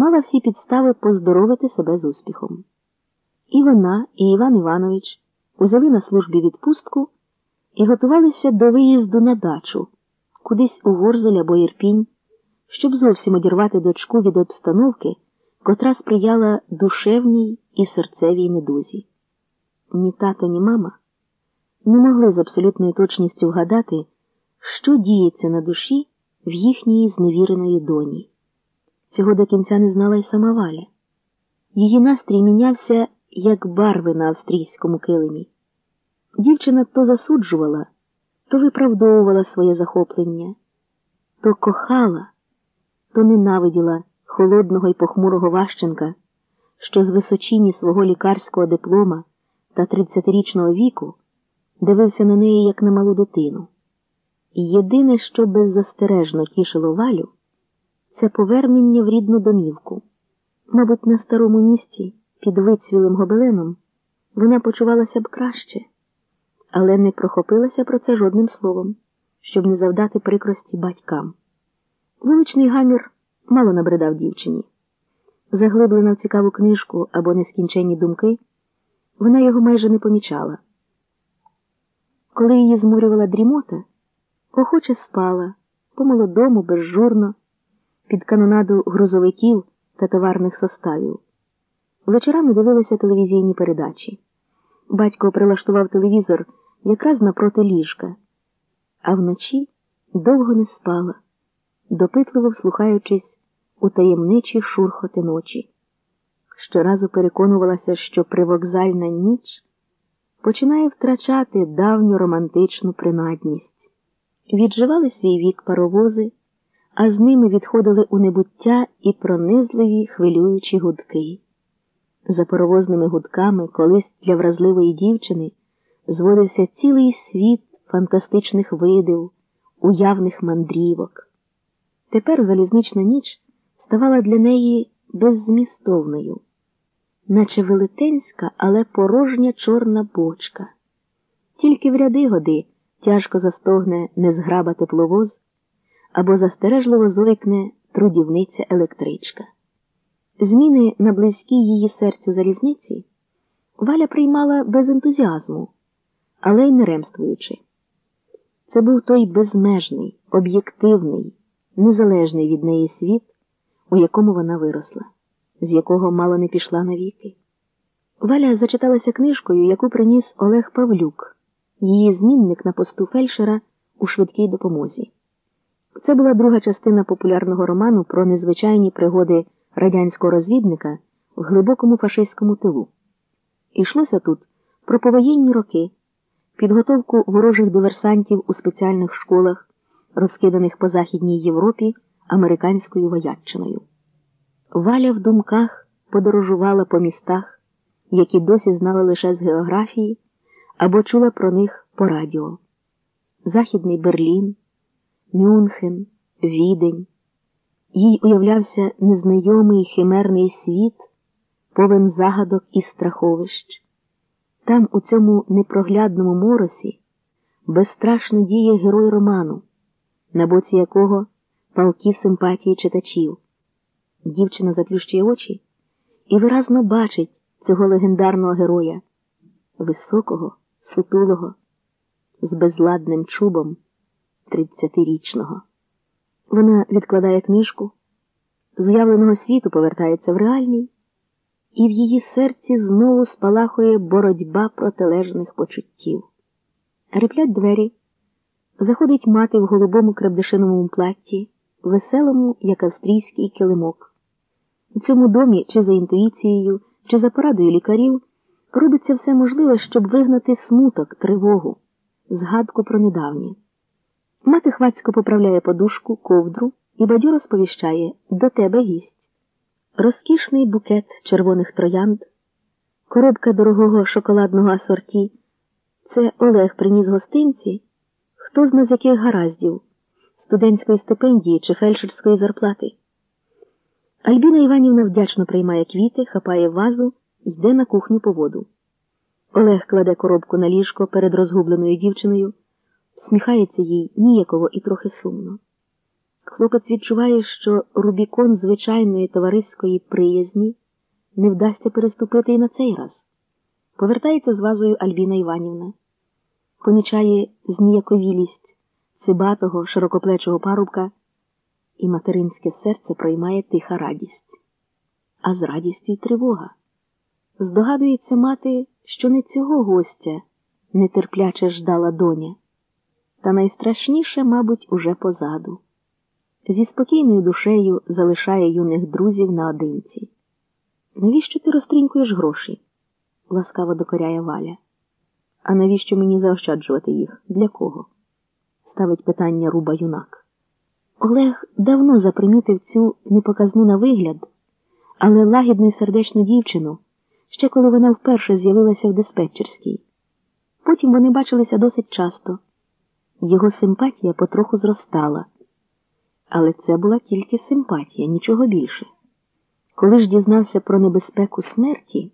мала всі підстави поздоровити себе з успіхом. І вона, і Іван Іванович узяли на службі відпустку і готувалися до виїзду на дачу, кудись у Ворзель або Ірпінь, щоб зовсім одірвати дочку від обстановки, котра сприяла душевній і серцевій недузі. Ні тато, ні мама не могли з абсолютною точністю вгадати, що діється на душі в їхній зневіреної доні. Цього до кінця не знала й сама Валя. Її настрій мінявся, як барви на австрійському килимі. Дівчина то засуджувала, то виправдовувала своє захоплення, то кохала, то ненавиділа холодного і похмурого Ващенка, що з височині свого лікарського диплома та тридцятирічного віку дивився на неї, як на малу дитину. Єдине, що беззастережно тішило Валю, це повернення в рідну домівку. Мабуть, на старому місці, під вицвілим гобеленом, вона почувалася б краще, але не прохопилася про це жодним словом, щоб не завдати прикрості батькам. Вуличний гамір мало набридав дівчині. Заглиблена в цікаву книжку або нескінченні думки, вона його майже не помічала. Коли її змурювала дрімота, охоче спала, по-молодому, безжурно, під канонаду грузовиків та товарних составів. Вечорами дивилися телевізійні передачі. Батько прилаштував телевізор якраз напроти ліжка, а вночі довго не спала, допитливо вслухаючись у таємничі шурхоти ночі. Щоразу переконувалася, що привокзальна ніч починає втрачати давню романтичну принадність. Відживали свій вік паровози, а з ними відходили у небуття і пронизливі хвилюючі гудки. За паровозними гудками колись для вразливої дівчини зводився цілий світ фантастичних видів, уявних мандрівок. Тепер залізнична ніч ставала для неї беззмістовною наче велетенська, але порожня чорна бочка. Тільки в ряди годи тяжко застогне незграба тепловоз або застережливо зойкне трудівниця електричка. Зміни на близькій її серцю залізниці Валя приймала без ентузіазму, але й не ремствуючи. Це був той безмежний, об'єктивний, незалежний від неї світ, у якому вона виросла з якого мало не пішла навіки. Валя зачиталася книжкою, яку приніс Олег Павлюк, її змінник на посту фельдшера у швидкій допомозі. Це була друга частина популярного роману про незвичайні пригоди радянського розвідника в глибокому фашистському тилу. Ішлося тут про повоєнні роки, підготовку ворожих диверсантів у спеціальних школах, розкиданих по Західній Європі американською вояччиною. Валя в думках подорожувала по містах, які досі знала лише з географії або чула про них по радіо. Західний Берлін, Мюнхен, Відень. Їй уявлявся незнайомий химерний світ, повен загадок і страховищ. Там, у цьому непроглядному моросі, безстрашно діє герой роману, на боці якого палки симпатії читачів. Дівчина заплющує очі і виразно бачить цього легендарного героя, високого, сутулого, з безладним чубом тридцятирічного. Вона відкладає книжку, з уявленого світу повертається в реальний, і в її серці знову спалахує боротьба протилежних почуттів. Реплять двері, заходить мати в голубому крабдишиновому платті, веселому, як австрійський килимок. У цьому домі, чи за інтуїцією, чи за порадою лікарів, робиться все можливе, щоб вигнати смуток, тривогу, згадку про недавнє. Мати хвацько поправляє подушку, ковдру і бадьоро сповіщає до тебе гість. Розкішний букет червоних троянд, коробка дорогого шоколадного асорті. Це Олег приніс гостинці, хто зна з яких гараздів, студентської стипендії чи фельдшерської зарплати. Альбіна Іванівна вдячно приймає квіти, хапає вазу йде на кухню по воду. Олег кладе коробку на ліжко перед розгубленою дівчиною, сміхається їй ніяково і трохи сумно. Хлопець відчуває, що Рубікон звичайної товариської приязні не вдасться переступити і на цей раз. Повертається з вазою Альбіна Іванівна, помічає зніяковілість цибатого, широкоплечого парубка, і материнське серце проймає тиха радість, а з радістю й тривога. Здогадується мати, що не цього гостя нетерпляче ждала доня, та найстрашніше, мабуть, уже позаду. Зі спокійною душею залишає юних друзів наодинці. Навіщо ти розтринькуєш гроші? ласкаво докоряє Валя. А навіщо мені заощаджувати їх? Для кого? ставить питання руба юнак. Олег давно запримітив цю непоказну на вигляд, але лагідну й сердечну дівчину, ще коли вона вперше з'явилася в диспетчерській. Потім вони бачилися досить часто. Його симпатія потроху зростала. Але це була тільки симпатія, нічого більше. Коли ж дізнався про небезпеку смерті,